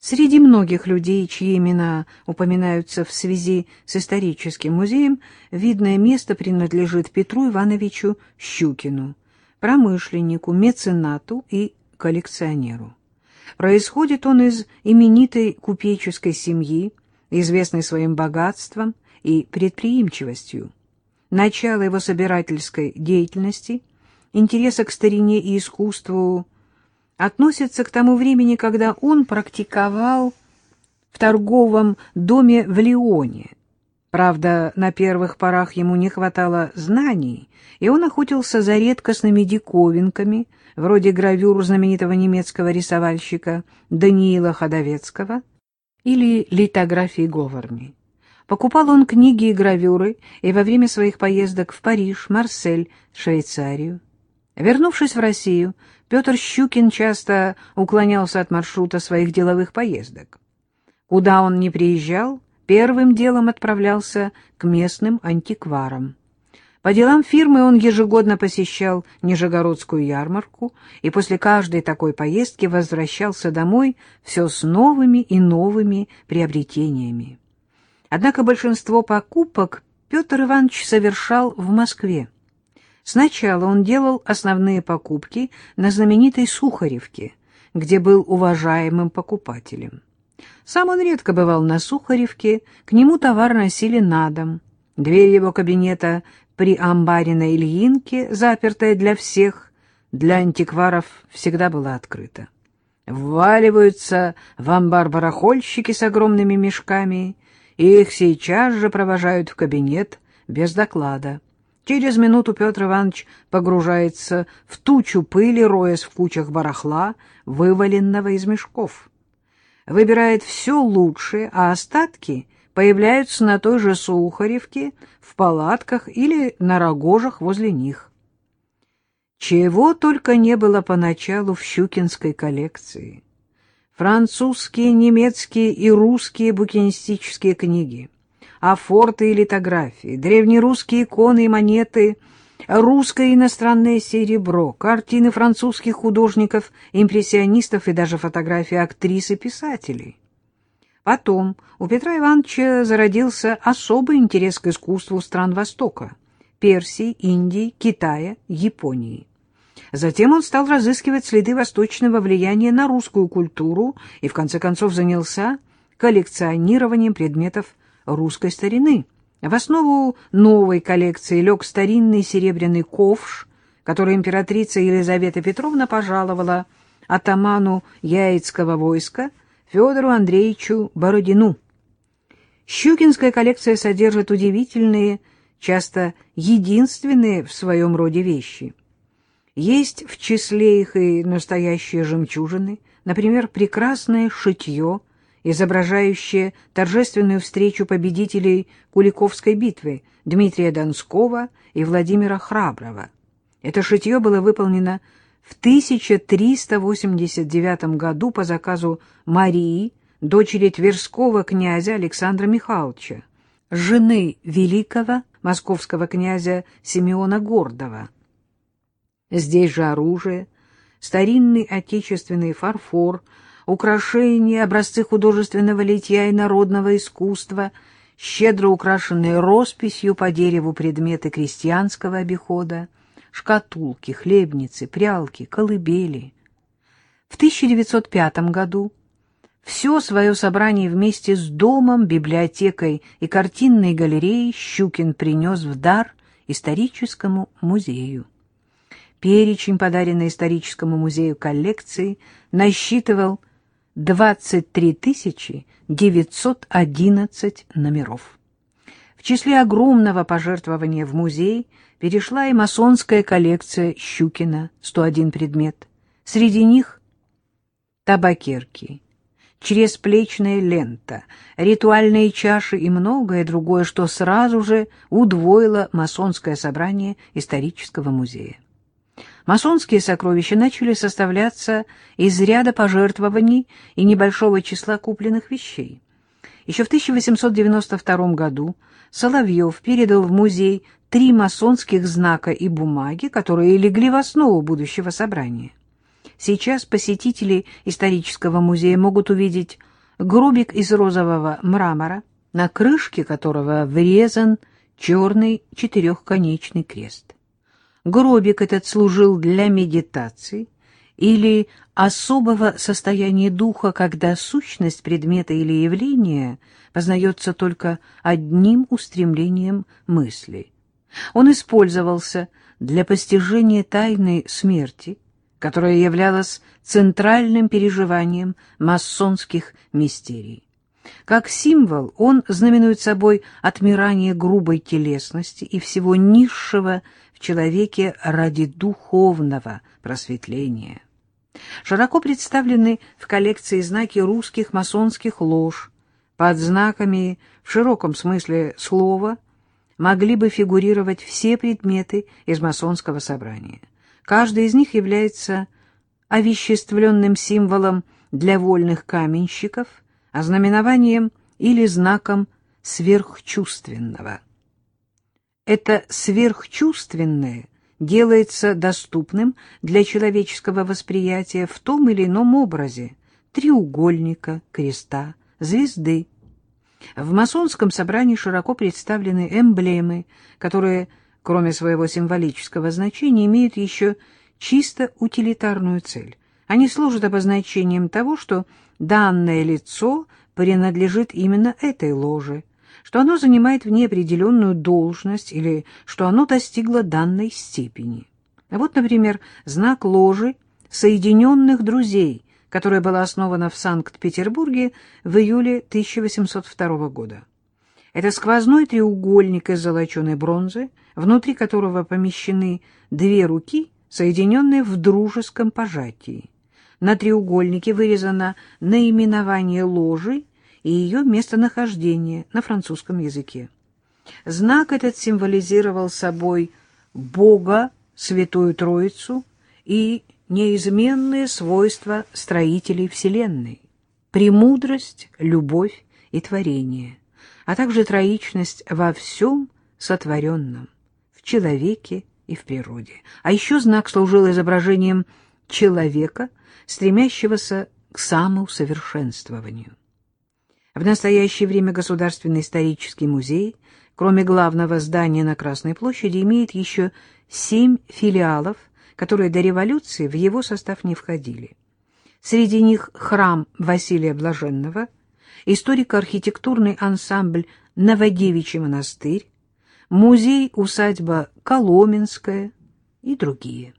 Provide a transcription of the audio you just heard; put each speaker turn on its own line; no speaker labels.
Среди многих людей, чьи имена упоминаются в связи с историческим музеем, видное место принадлежит Петру Ивановичу Щукину, промышленнику, меценату и коллекционеру. Происходит он из именитой купеческой семьи, известной своим богатством и предприимчивостью. Начало его собирательской деятельности, интереса к старине и искусству – относится к тому времени, когда он практиковал в торговом доме в Лионе. Правда, на первых порах ему не хватало знаний, и он охотился за редкостными диковинками, вроде гравюр знаменитого немецкого рисовальщика Даниила Ходовецкого или литографии Говорни. Покупал он книги и гравюры и во время своих поездок в Париж, Марсель, Швейцарию. Вернувшись в Россию, Петр Щукин часто уклонялся от маршрута своих деловых поездок. Куда он не приезжал, первым делом отправлялся к местным антикварам. По делам фирмы он ежегодно посещал Нижегородскую ярмарку и после каждой такой поездки возвращался домой все с новыми и новыми приобретениями. Однако большинство покупок Петр Иванович совершал в Москве. Сначала он делал основные покупки на знаменитой Сухаревке, где был уважаемым покупателем. Сам он редко бывал на Сухаревке, к нему товар носили на дом. Дверь его кабинета при амбаре на Ильинке, запертая для всех, для антикваров всегда была открыта. Вваливаются в амбар барахольщики с огромными мешками, и их сейчас же провожают в кабинет без доклада. Через минуту Петр Иванович погружается в тучу пыли, роясь в кучах барахла, вываленного из мешков. Выбирает все лучшее, а остатки появляются на той же Сухаревке, в палатках или на рогожах возле них. Чего только не было поначалу в щукинской коллекции. Французские, немецкие и русские букинистические книги — а форты и литографии, древнерусские иконы и монеты, русское и иностранное серебро, картины французских художников, импрессионистов и даже фотографии актрис и писателей. Потом у Петра Ивановича зародился особый интерес к искусству стран Востока – Персии, Индии, Китая, Японии. Затем он стал разыскивать следы восточного влияния на русскую культуру и, в конце концов, занялся коллекционированием предметов русской старины. В основу новой коллекции лег старинный серебряный ковш, который императрица Елизавета Петровна пожаловала атаману Яицкого войска Федору Андреевичу Бородину. Щукинская коллекция содержит удивительные, часто единственные в своем роде вещи. Есть в числе их и настоящие жемчужины, например, прекрасное шитье изображающее торжественную встречу победителей Куликовской битвы Дмитрия Донского и Владимира Храброго. Это шитье было выполнено в 1389 году по заказу Марии, дочери Тверского князя Александра Михайловича, жены великого московского князя Симеона Гордова. Здесь же оружие, старинный отечественный фарфор – украшения, образцы художественного литья и народного искусства, щедро украшенные росписью по дереву предметы крестьянского обихода, шкатулки, хлебницы, прялки, колыбели. В 1905 году все свое собрание вместе с домом, библиотекой и картинной галереей Щукин принес в дар историческому музею. Перечень, подаренный историческому музею коллекции, насчитывал 23 911 номеров. В числе огромного пожертвования в музей перешла и масонская коллекция Щукина, 101 предмет. Среди них табакерки, чрезплечная лента, ритуальные чаши и многое другое, что сразу же удвоило масонское собрание исторического музея. Масонские сокровища начали составляться из ряда пожертвований и небольшого числа купленных вещей. Еще в 1892 году Соловьев передал в музей три масонских знака и бумаги, которые легли в основу будущего собрания. Сейчас посетители исторического музея могут увидеть гробик из розового мрамора, на крышке которого врезан черный четырехконечный крест. Гробик этот служил для медитации или особого состояния духа, когда сущность предмета или явления познается только одним устремлением мысли. Он использовался для постижения тайны смерти, которая являлась центральным переживанием масонских мистерий. Как символ он знаменует собой отмирание грубой телесности и всего низшего человеке ради духовного просветления. Широко представлены в коллекции знаки русских масонских лож. Под знаками в широком смысле слова могли бы фигурировать все предметы из масонского собрания. Каждый из них является овеществленным символом для вольных каменщиков, ознаменованием или знаком сверхчувственного. Это сверхчувственное делается доступным для человеческого восприятия в том или ином образе треугольника, креста, звезды. В масонском собрании широко представлены эмблемы, которые, кроме своего символического значения, имеют еще чисто утилитарную цель. Они служат обозначением того, что данное лицо принадлежит именно этой ложе, что оно занимает в ней определенную должность или что оно достигло данной степени. Вот, например, знак ложи «Соединенных друзей», которая была основана в Санкт-Петербурге в июле 1802 года. Это сквозной треугольник из золоченой бронзы, внутри которого помещены две руки, соединенные в дружеском пожатии. На треугольнике вырезано наименование ложи и ее местонахождение на французском языке. Знак этот символизировал собой Бога, Святую Троицу и неизменные свойства строителей Вселенной, премудрость, любовь и творение, а также троичность во всем сотворенном, в человеке и в природе. А еще знак служил изображением человека, стремящегося к самоусовершенствованию. В настоящее время Государственный исторический музей, кроме главного здания на Красной площади, имеет еще семь филиалов, которые до революции в его состав не входили. Среди них храм Василия Блаженного, историко-архитектурный ансамбль Новодевичий монастырь, музей-усадьба Коломенская и другие.